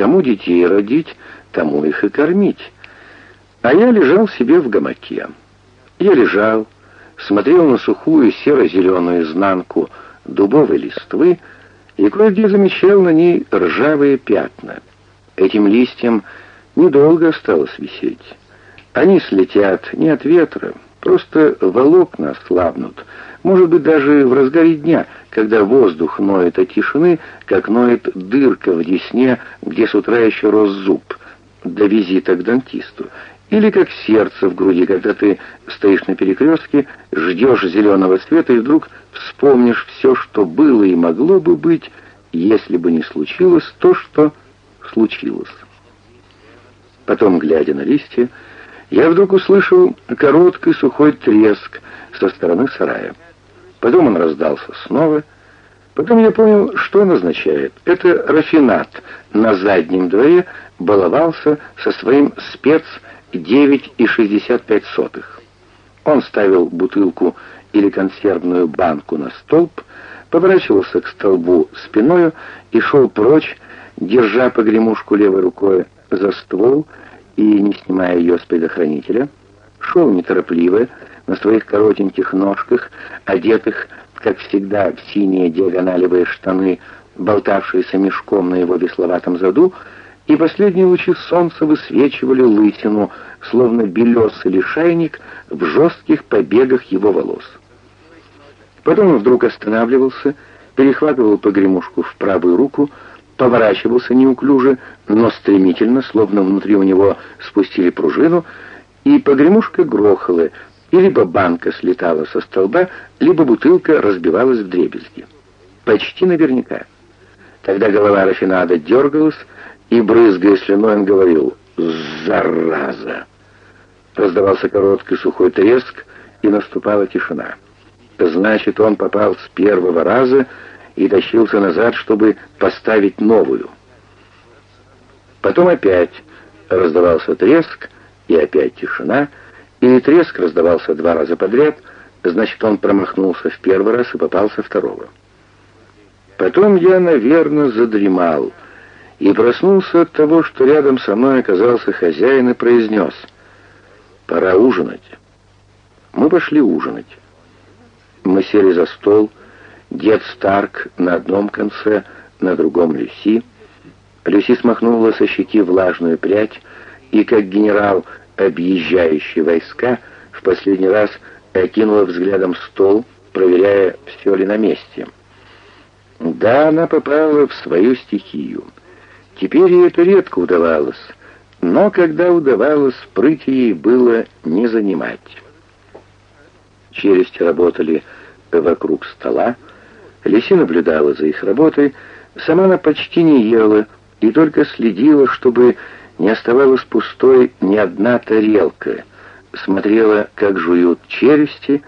Кому детей родить, тому их и кормить. А я лежал себе в гамаке. Я лежал, смотрел на сухую серо-зеленую изнанку дубовой листвы и кое-где замечал на ней ржавые пятна. Этим листьям недолго осталось висеть. Они слетят не от ветра, просто волокна слабнут. Может быть, даже в разгаре дня, когда воздух ноет от тишины, как ноет дырка в десне, где с утра еще рос зуб, до визита к дантисту. Или как сердце в груди, когда ты стоишь на перекрестке, ждешь зеленого света и вдруг вспомнишь все, что было и могло бы быть, если бы не случилось то, что случилось. Потом, глядя на листья, я вдруг услышал короткий сухой треск со стороны сарая. Потом он раздался снова. Потом я понял, что он означает. Это рафинат на заднем дворе баловался со своим спец 9,65. Он ставил бутылку или консервную банку на столб, поворачивался к столбу спиною и шел прочь, держа погремушку левой рукой за ствол и, не снимая ее с предохранителя, шел неторопливо на своих коротеньких ножках, одетых, как всегда, в синие диагоналевые штаны, болтавшиеся мешком на его весловатом заду, и последние лучи солнца высвечивали лысину, словно белесый лишайник в жестких побегах его волос. Потом он вдруг останавливался, перехватывал погремушку в правую руку, поворачивался неуклюже, но стремительно, словно внутри у него спустили пружину, и погремушка грохала, и либо банка слетала со столба, либо бутылка разбивалась в дребезги. Почти наверняка. Тогда голова Рафинада дергалась, и, брызгая слюной, он говорил «Зараза!». Раздавался короткий сухой треск, и наступала тишина. Значит, он попал с первого раза, и тащился назад, чтобы поставить новую. Потом опять раздавался треск, и опять тишина, и треск раздавался два раза подряд, значит, он промахнулся в первый раз и попался второго. Потом я, наверное, задремал и проснулся от того, что рядом со мной оказался хозяин и произнес «Пора ужинать». Мы пошли ужинать. Мы сели за стол, Дед Старк на одном конце, на другом Люси. Люси смахнула со щеки влажную прядь и, как генерал, объезжающий войска, в последний раз окинула взглядом стол, проверяя, все ли на месте. Да, она попала в свою стихию. Теперь ей это редко удавалось, но когда удавалось, прыти ей было не занимать. Челюсти работали вокруг стола, Лиси наблюдала за их работой, сама она почти не ела и только следила, чтобы не оставалась пустой ни одна тарелка, смотрела, как жуют челюсти,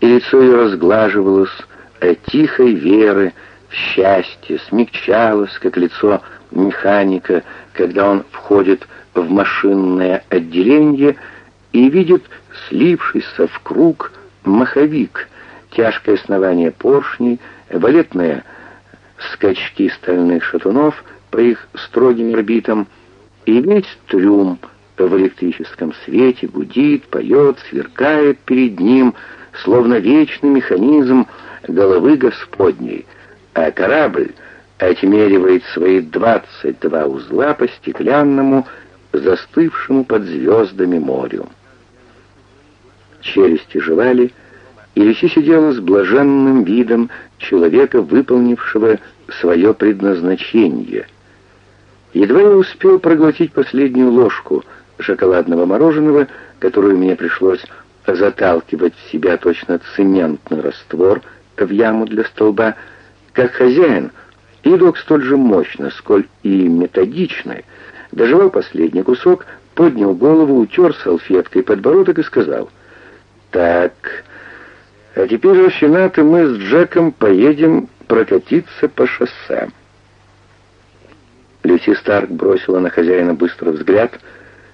и лицо ее разглаживалось от тихой веры в счастье, смягчалось, как лицо механика, когда он входит в машинное отделение и видит слившийся в круг маховик, тяжкое основание поршней, балетные скачки стальных шатунов по их строгим орбитам, и весь трюм в электрическом свете гудит, поет, сверкает перед ним, словно вечный механизм головы Господней, а корабль отмеривает свои двадцать два узла по стеклянному, застывшему под звездами морю. Челюсти жевали, и Люси сидела с блаженным видом человека, выполнившего свое предназначение. Едва я успел проглотить последнюю ложку шоколадного мороженого, которую мне пришлось заталкивать в себя точно цементный раствор в яму для столба, как хозяин, идок столь же мощно, сколь и методичный, доживал последний кусок, поднял голову, утер салфеткой подбородок и сказал, «Так, а теперь, Рафинат, и мы с Джеком поедем прокатиться по шоссе. Люси Старк бросила на хозяина быстрый взгляд,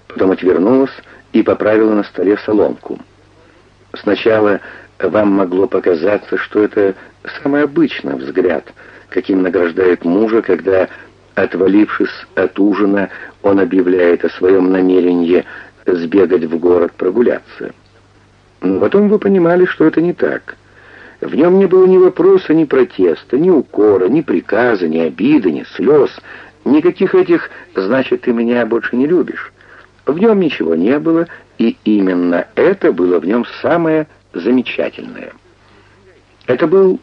потом отвернулась и поправила на столе соломку. Сначала вам могло показаться, что это самый обычный взгляд, каким награждает мужа, когда Отвалившись от ужина, он объявляет о своем намерении сбегать в город прогуляться. Но потом вы понимали, что это не так. В нем не было ни вопроса, ни протеста, ни укора, ни приказа, ни обиды, ни слез, никаких этих «значит, ты меня больше не любишь». В нем ничего не было, и именно это было в нем самое замечательное. Это был